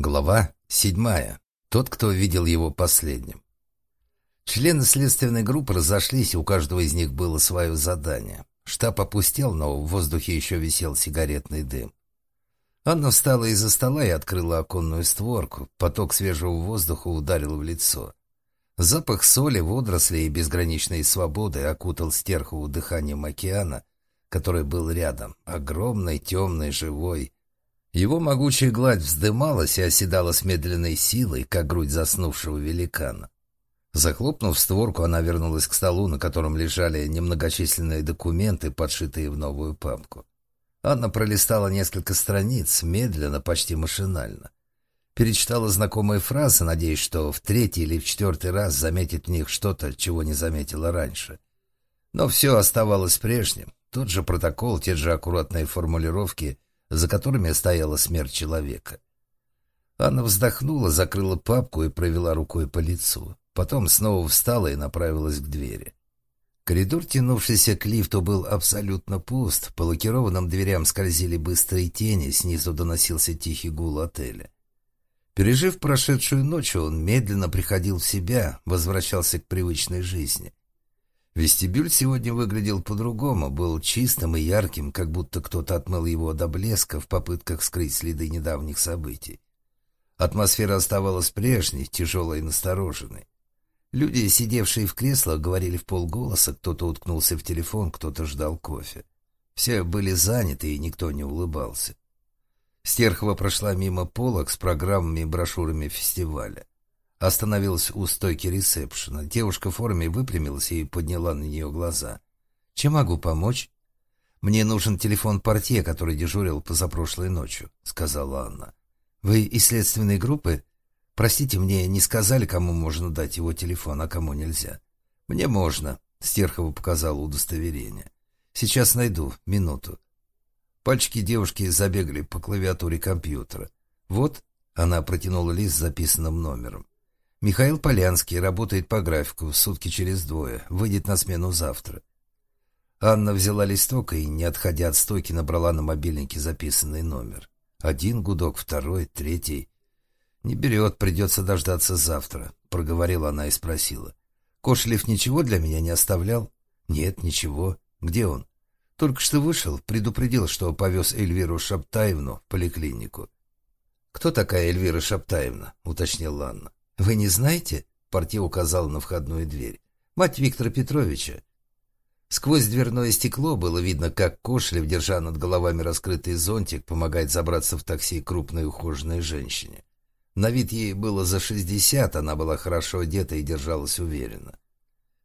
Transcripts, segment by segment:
Глава седьмая. Тот, кто видел его последним. Члены следственной группы разошлись, у каждого из них было свое задание. Штаб опустел, но в воздухе еще висел сигаретный дым. Анна встала из-за стола и открыла оконную створку. Поток свежего воздуха ударил в лицо. Запах соли, водорослей и безграничной свободы окутал стерхову дыханием океана, который был рядом, огромный, темный, живой. Его могучая гладь вздымалась и оседала с медленной силой, как грудь заснувшего великана. Захлопнув створку, она вернулась к столу, на котором лежали немногочисленные документы, подшитые в новую папку. Анна пролистала несколько страниц, медленно, почти машинально. Перечитала знакомые фразы, надеясь, что в третий или в четвертый раз заметит в них что-то, чего не заметила раньше. Но все оставалось прежним. Тот же протокол, те же аккуратные формулировки, за которыми стояла смерть человека. Анна вздохнула, закрыла папку и провела рукой по лицу. Потом снова встала и направилась к двери. Коридор, тянувшийся к лифту, был абсолютно пуст. По лакированным дверям скользили быстрые тени, снизу доносился тихий гул отеля. Пережив прошедшую ночь, он медленно приходил в себя, возвращался к привычной жизни. Вестибюль сегодня выглядел по-другому, был чистым и ярким, как будто кто-то отмыл его до блеска в попытках скрыть следы недавних событий. Атмосфера оставалась прежней, тяжелой и настороженной. Люди, сидевшие в креслах, говорили в полголоса, кто-то уткнулся в телефон, кто-то ждал кофе. Все были заняты, и никто не улыбался. Стерхова прошла мимо полок с программами и брошюрами фестиваля. Остановилась у стойки ресепшена. Девушка в форме выпрямилась и подняла на нее глаза. «Чем могу помочь?» «Мне нужен телефон портье, который дежурил позапрошлой ночью», — сказала Анна. «Вы из следственной группы? Простите, мне не сказали, кому можно дать его телефон, а кому нельзя». «Мне можно», — Стерхова показала удостоверение. «Сейчас найду. Минуту». Пальчики девушки забегали по клавиатуре компьютера. «Вот», — она протянула лист с записанным номером. Михаил Полянский работает по графику, сутки через двое, выйдет на смену завтра. Анна взяла листок и, не отходя от стойки, набрала на мобильнике записанный номер. Один гудок, второй, третий. «Не берет, придется дождаться завтра», — проговорила она и спросила. «Кошлев ничего для меня не оставлял?» «Нет, ничего. Где он?» «Только что вышел, предупредил, что повез Эльвиру Шаптаевну в поликлинику». «Кто такая Эльвира Шаптаевна?» — уточнила Анна. «Вы не знаете?» — Портье указал на входную дверь. «Мать Виктора Петровича». Сквозь дверное стекло было видно, как Кошлев, держа над головами раскрытый зонтик, помогает забраться в такси крупной ухоженной женщине. На вид ей было за шестьдесят, она была хорошо одета и держалась уверенно.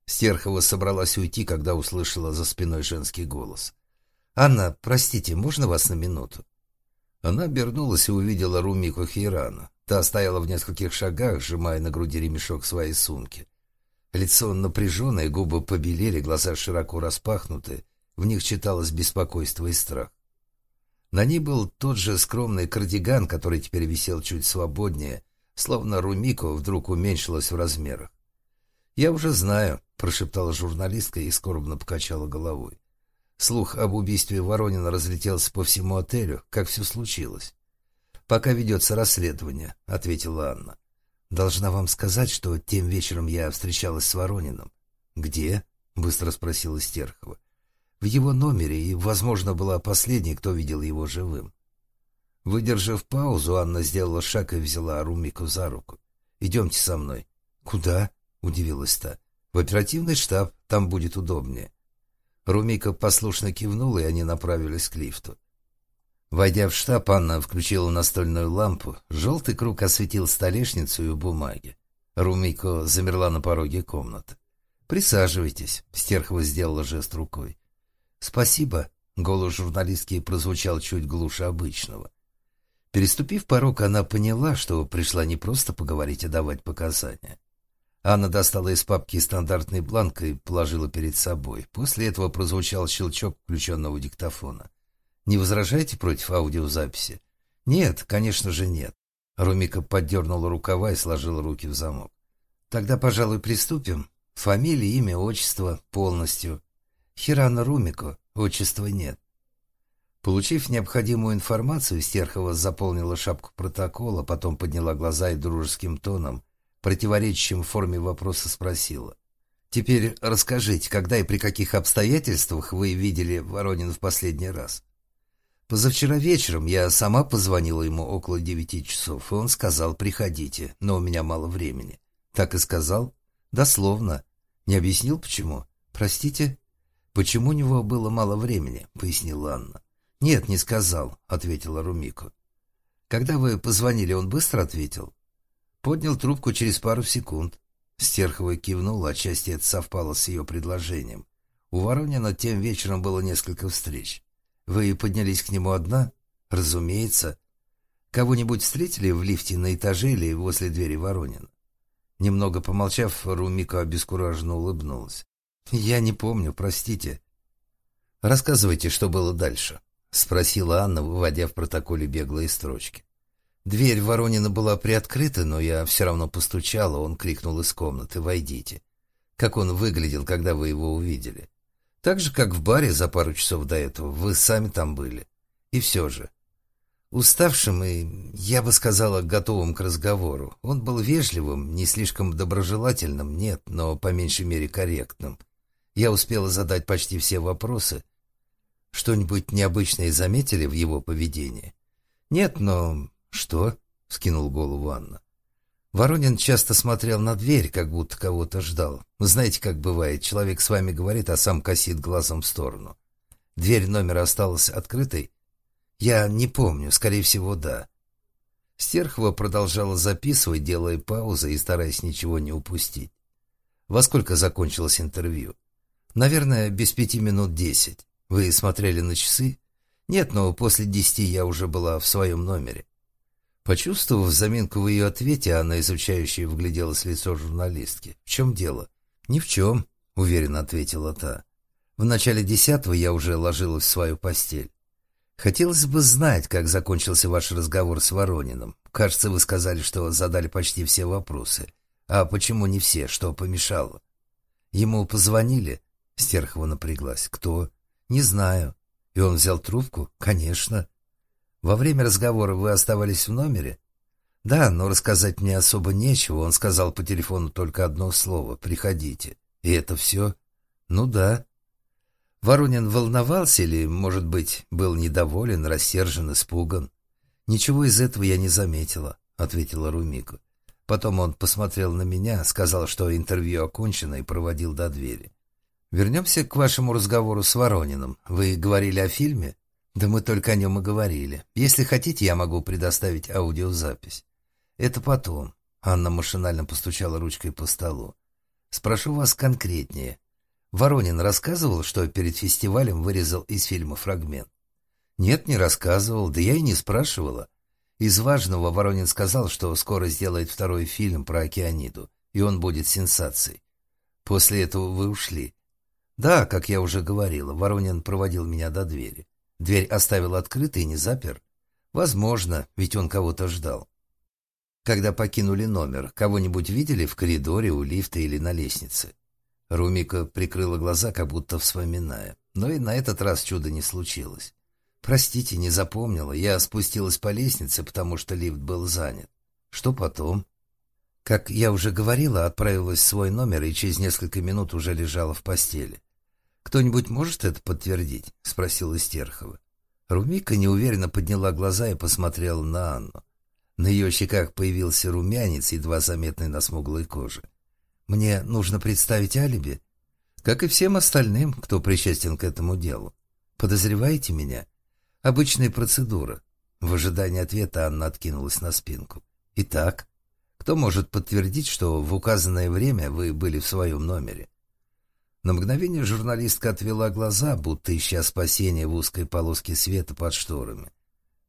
Стерхова собралась уйти, когда услышала за спиной женский голос. «Анна, простите, можно вас на минуту?» Она обернулась и увидела Румику Хейрана. Та стояла в нескольких шагах, сжимая на груди ремешок своей сумки. Лицо напряженное, губы побелели, глаза широко распахнуты. В них читалось беспокойство и страх. На ней был тот же скромный кардиган, который теперь висел чуть свободнее, словно Румико вдруг уменьшилась в размерах. «Я уже знаю», — прошептала журналистка и скорбно покачала головой. Слух об убийстве Воронина разлетелся по всему отелю, как все случилось. «Пока ведется расследование», — ответила Анна. «Должна вам сказать, что тем вечером я встречалась с Ворониным». «Где?» — быстро спросила Стерхова. «В его номере, и, возможно, была последней, кто видел его живым». Выдержав паузу, Анна сделала шаг и взяла Румику за руку. «Идемте со мной». «Куда?» — удивилась та. «В оперативный штаб, там будет удобнее». Румика послушно кивнула, и они направились к лифту. Войдя в штаб, Анна включила настольную лампу. Желтый круг осветил столешницу и бумаги. Румико замерла на пороге комнаты. «Присаживайтесь», — Стерхова сделала жест рукой. «Спасибо», — голос журналистки прозвучал чуть глуше обычного. Переступив порог, она поняла, что пришла не просто поговорить, а давать показания. Анна достала из папки стандартный бланк и положила перед собой. После этого прозвучал щелчок включенного диктофона. Не возражаете против аудиозаписи? Нет, конечно же нет. Румика поддернула рукава и сложила руки в замок. Тогда, пожалуй, приступим. Фамилия, имя, отчество полностью. Хирана Румико, отчества нет. Получив необходимую информацию, Стерхова заполнила шапку протокола, потом подняла глаза и дружеским тоном, противоречащим форме вопроса, спросила. «Теперь расскажите, когда и при каких обстоятельствах вы видели Воронина в последний раз?» «Позавчера вечером я сама позвонила ему около девяти часов, и он сказал, приходите, но у меня мало времени». «Так и сказал?» «Дословно. Не объяснил, почему?» «Простите?» «Почему у него было мало времени?» — пояснила Анна. «Нет, не сказал», — ответила Румико. «Когда вы позвонили, он быстро ответил?» Поднял трубку через пару секунд. Стерхова кивнула, отчасти это совпало с ее предложением. У Воронина тем вечером было несколько встреч. «Вы поднялись к нему одна?» «Разумеется». «Кого-нибудь встретили в лифте на этаже или возле двери Воронина?» Немного помолчав, Румика обескураженно улыбнулась. «Я не помню, простите». «Рассказывайте, что было дальше». — спросила Анна, выводя в протоколе беглые строчки. Дверь Воронина была приоткрыта, но я все равно постучала, он крикнул из комнаты «Войдите». Как он выглядел, когда вы его увидели? Так же, как в баре за пару часов до этого, вы сами там были. И все же. Уставшим и, я бы сказала, готовым к разговору. Он был вежливым, не слишком доброжелательным, нет, но по меньшей мере корректным. Я успела задать почти все вопросы — что-нибудь необычное заметили в его поведении? Нет, но... Что? Скинул голову Анна. Воронин часто смотрел на дверь, как будто кого-то ждал. Знаете, как бывает, человек с вами говорит, а сам косит глазом в сторону. Дверь номера осталась открытой? Я не помню, скорее всего, да. Стерхова продолжала записывать, делая паузы и стараясь ничего не упустить. Во сколько закончилось интервью? Наверное, без пяти минут десять. Вы смотрели на часы? Нет, но после десяти я уже была в своем номере. Почувствовав заминку в ее ответе, она изучающая вгляделась в лицо журналистки. «В чем дело?» «Ни в чем», — уверенно ответила та. «В начале десятого я уже ложилась в свою постель. Хотелось бы знать, как закончился ваш разговор с Ворониным. Кажется, вы сказали, что задали почти все вопросы. А почему не все? Что помешало?» «Ему позвонили?» Стерхова напряглась. «Кто?» «Не знаю». И он взял трубку? «Конечно». «Во время разговора вы оставались в номере?» «Да, но рассказать мне особо нечего. Он сказал по телефону только одно слово «приходите». И это все?» «Ну да». Воронин волновался или, может быть, был недоволен, рассержен, испуган? «Ничего из этого я не заметила», — ответила Румика. Потом он посмотрел на меня, сказал, что интервью окончено и проводил до двери. Вернемся к вашему разговору с Ворониным. Вы говорили о фильме? Да мы только о нем и говорили. Если хотите, я могу предоставить аудиозапись. Это потом. Анна машинально постучала ручкой по столу. Спрошу вас конкретнее. Воронин рассказывал, что перед фестивалем вырезал из фильма фрагмент? Нет, не рассказывал, да я и не спрашивала. Из важного Воронин сказал, что скоро сделает второй фильм про океаниду, и он будет сенсацией. После этого вы ушли. Да, как я уже говорила, Воронин проводил меня до двери. Дверь оставил открытой и не запер. Возможно, ведь он кого-то ждал. Когда покинули номер, кого-нибудь видели в коридоре, у лифта или на лестнице? Румика прикрыла глаза, как будто вспоминая. Но и на этот раз чуда не случилось. «Простите, не запомнила. Я спустилась по лестнице, потому что лифт был занят. Что потом?» Как я уже говорила, отправилась в свой номер и через несколько минут уже лежала в постели. «Кто-нибудь может это подтвердить?» — спросила Стерхова. Румика неуверенно подняла глаза и посмотрела на Анну. На ее щеках появился румянец, едва заметный на смуглой коже. «Мне нужно представить алиби?» «Как и всем остальным, кто причастен к этому делу. Подозреваете меня?» «Обычная процедура». В ожидании ответа Анна откинулась на спинку. «Итак?» Кто может подтвердить, что в указанное время вы были в своем номере? На мгновение журналистка отвела глаза, будто ища спасения в узкой полоске света под шторами.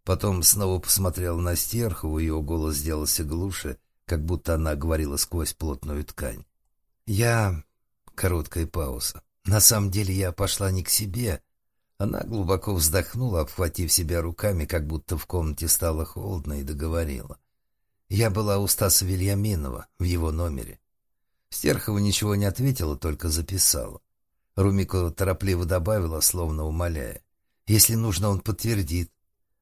Потом снова посмотрела на Стерхову, ее голос сделался глуше, как будто она говорила сквозь плотную ткань. «Я...» — короткая пауза. «На самом деле я пошла не к себе». Она глубоко вздохнула, обхватив себя руками, как будто в комнате стало холодно, и договорила. Я была у Стаса Вильяминова в его номере. Стерхова ничего не ответила, только записала. Румико торопливо добавила, словно умоляя. Если нужно, он подтвердит.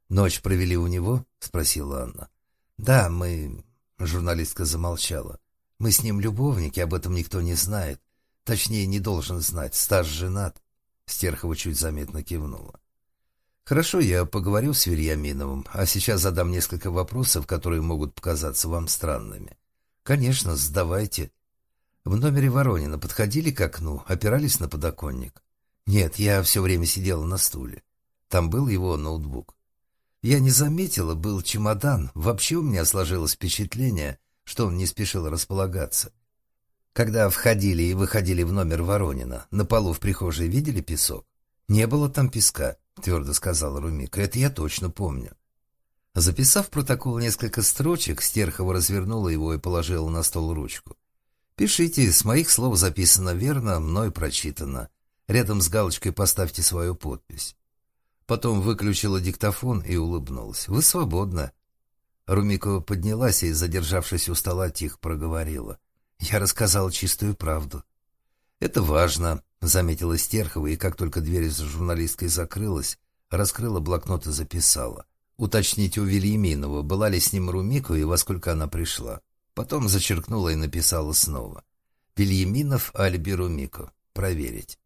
«Ночь провели у него?» — спросила Анна. «Да, мы...» — журналистка замолчала. «Мы с ним любовники, об этом никто не знает. Точнее, не должен знать. Стаж женат». Стерхова чуть заметно кивнула. «Хорошо, я поговорю с Вильяминовым, а сейчас задам несколько вопросов, которые могут показаться вам странными». «Конечно, задавайте». «В номере Воронина подходили к окну, опирались на подоконник?» «Нет, я все время сидела на стуле. Там был его ноутбук». Я не заметила, был чемодан. Вообще у меня сложилось впечатление, что он не спешил располагаться. Когда входили и выходили в номер Воронина, на полу в прихожей видели песок? Не было там песка, твердо сказала Румика. Это я точно помню. Записав протокол несколько строчек, Стерхова развернула его и положила на стол ручку. «Пишите, с моих слов записано верно, мной прочитано. Рядом с галочкой поставьте свою подпись». Потом выключила диктофон и улыбнулась. «Вы свободны». Румико поднялась и, задержавшись у стола, тихо проговорила. «Я рассказала чистую правду». «Это важно», — заметила Стерхова, и как только дверь за журналисткой закрылась, раскрыла блокнот и записала. Уточнить у Вильяминова, была ли с ним Румико и во сколько она пришла. Потом зачеркнула и написала снова. «Вильяминов Альби Румико. Проверить».